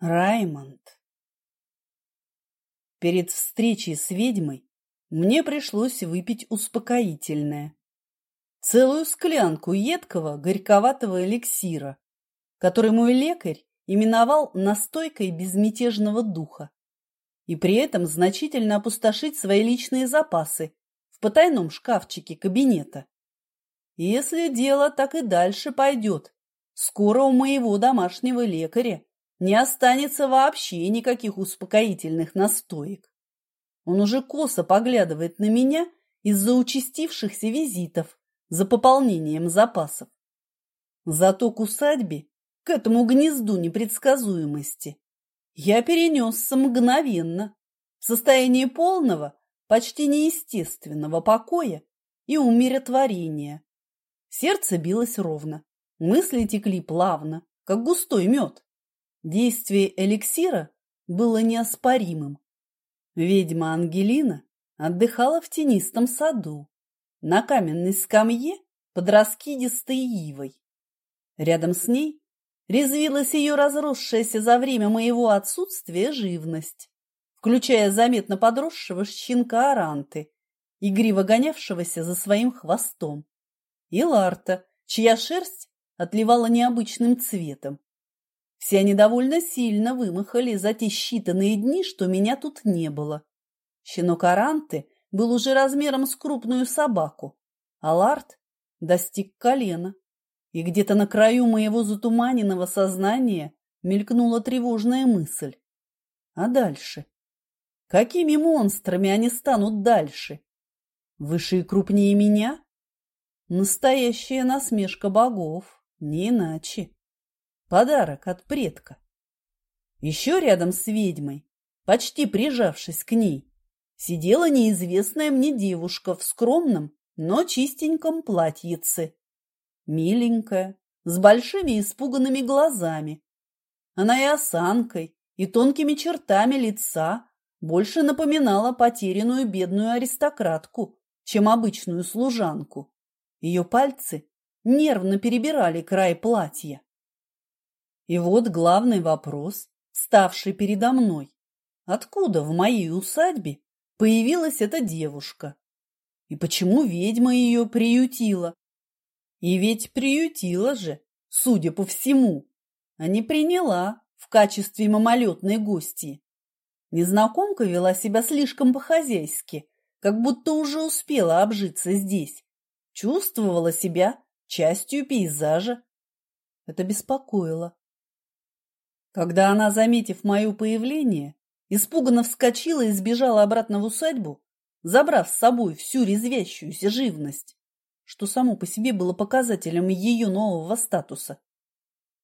Раймонд. Перед встречей с ведьмой мне пришлось выпить успокоительное. Целую склянку едкого горьковатого эликсира, который мой лекарь именовал настойкой безмятежного духа, и при этом значительно опустошить свои личные запасы в потайном шкафчике кабинета. Если дело так и дальше пойдет, скоро у моего домашнего лекаря не останется вообще никаких успокоительных настоек. Он уже косо поглядывает на меня из-за участившихся визитов за пополнением запасов. Зато к усадьбе, к этому гнезду непредсказуемости, я перенесся мгновенно, в состоянии полного, почти неестественного покоя и умиротворения. Сердце билось ровно, мысли текли плавно, как густой мед. Действие эликсира было неоспоримым. Ведьма Ангелина отдыхала в тенистом саду, на каменной скамье под раскидистой ивой. Рядом с ней резвилась ее разросшаяся за время моего отсутствия живность, включая заметно подросшего щенка Аранты, игриво гонявшегося за своим хвостом, и Ларта, чья шерсть отливала необычным цветом, все они довольно сильно вымахали за те считанные дни, что меня тут не было. Щенок Аранты был уже размером с крупную собаку, а Ларт достиг колена. И где-то на краю моего затуманенного сознания мелькнула тревожная мысль. А дальше? Какими монстрами они станут дальше? Выше и крупнее меня? Настоящая насмешка богов, не иначе. Подарок от предка. Еще рядом с ведьмой, почти прижавшись к ней, сидела неизвестная мне девушка в скромном, но чистеньком платьице. Миленькая, с большими испуганными глазами. Она и осанкой, и тонкими чертами лица больше напоминала потерянную бедную аристократку, чем обычную служанку. Ее пальцы нервно перебирали край платья. И вот главный вопрос, ставший передо мной. Откуда в моей усадьбе появилась эта девушка? И почему ведьма ее приютила? И ведь приютила же, судя по всему, а не приняла в качестве мимолетной гости. Незнакомка вела себя слишком по-хозяйски, как будто уже успела обжиться здесь. Чувствовала себя частью пейзажа. Это беспокоило. Когда она, заметив мое появление, испуганно вскочила и сбежала обратно в усадьбу, забрав с собой всю резвящуюся живность, что само по себе было показателем ее нового статуса.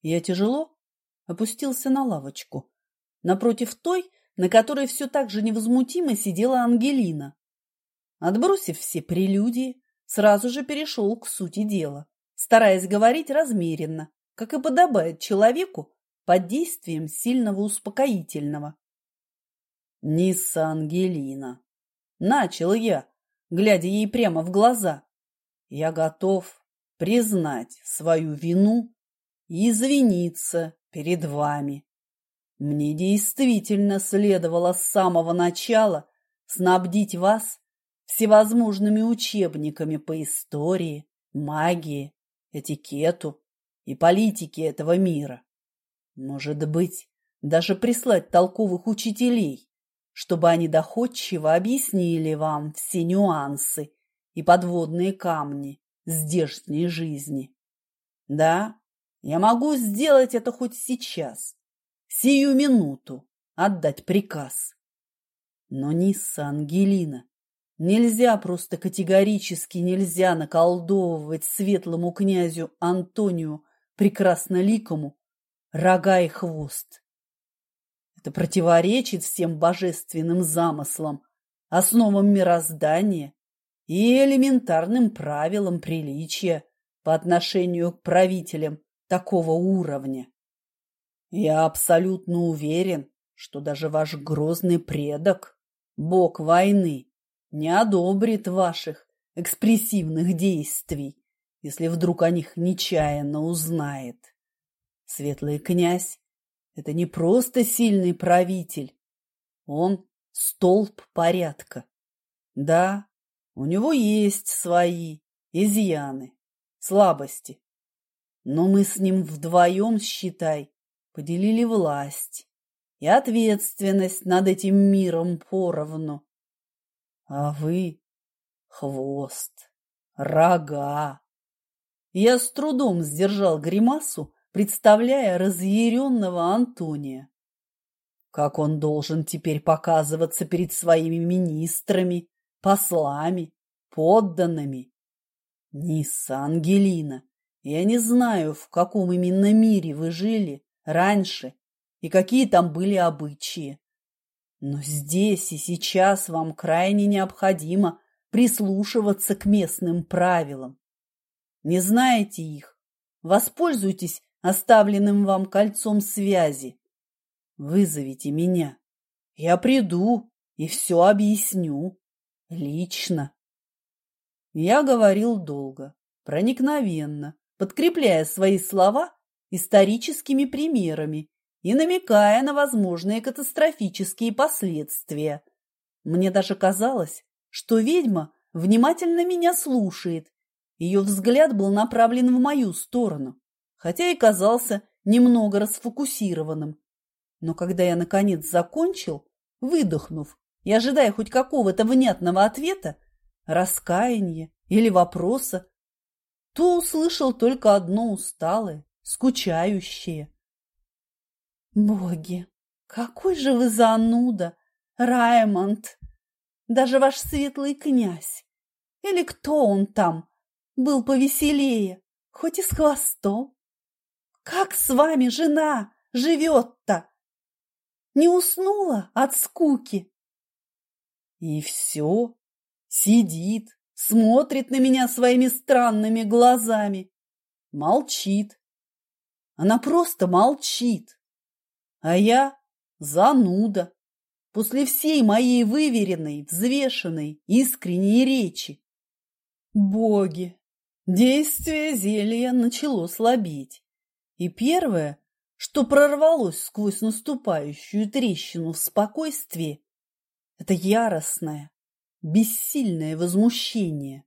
Я тяжело опустился на лавочку, напротив той, на которой все так же невозмутимо сидела Ангелина. Отбросив все прелюдии, сразу же перешел к сути дела, стараясь говорить размеренно, как и подобает человеку, под действием сильного успокоительного. «Нисса Ангелина!» Начал я, глядя ей прямо в глаза. «Я готов признать свою вину и извиниться перед вами. Мне действительно следовало с самого начала снабдить вас всевозможными учебниками по истории, магии, этикету и политике этого мира. Может быть, даже прислать толковых учителей, чтобы они доходчиво объяснили вам все нюансы и подводные камни здешней жизни. Да, я могу сделать это хоть сейчас, сию минуту, отдать приказ. Но, Нисса Ангелина, нельзя просто категорически нельзя наколдовывать светлому князю Антонию Прекрасноликому рога и хвост. Это противоречит всем божественным замыслам, основам мироздания и элементарным правилам приличия по отношению к правителям такого уровня. Я абсолютно уверен, что даже ваш грозный предок, бог войны, не одобрит ваших экспрессивных действий, если вдруг о них нечаянно узнает. Светлый князь это не просто сильный правитель. Он столб порядка. Да, у него есть свои изъяны, слабости. Но мы с ним вдвоем, считай, поделили власть и ответственность над этим миром поровну. А вы — хвост, рога. Я с трудом сдержал гримасу, представляя разъяренного Антония. Как он должен теперь показываться перед своими министрами, послами, подданными? Нисса, Ангелина, я не знаю, в каком именно мире вы жили раньше и какие там были обычаи. Но здесь и сейчас вам крайне необходимо прислушиваться к местным правилам. Не знаете их? Воспользуйтесь оставленным вам кольцом связи. Вызовите меня. Я приду и все объясню. Лично. Я говорил долго, проникновенно, подкрепляя свои слова историческими примерами и намекая на возможные катастрофические последствия. Мне даже казалось, что ведьма внимательно меня слушает. Ее взгляд был направлен в мою сторону хотя и казался немного расфокусированным. Но когда я, наконец, закончил, выдохнув и ожидая хоть какого-то внятного ответа, раскаяния или вопроса, то услышал только одно усталое, скучающее. «Боги, какой же вы зануда, Раймонд! Даже ваш светлый князь, или кто он там, был повеселее, хоть и с хвостом. Как с вами жена живет-то? Не уснула от скуки? И все. Сидит, смотрит на меня своими странными глазами. Молчит. Она просто молчит. А я зануда. После всей моей выверенной, взвешенной, искренней речи. Боги! Действие зелья начало слабеть. И первое, что прорвалось сквозь наступающую трещину в спокойствии, это яростное, бессильное возмущение.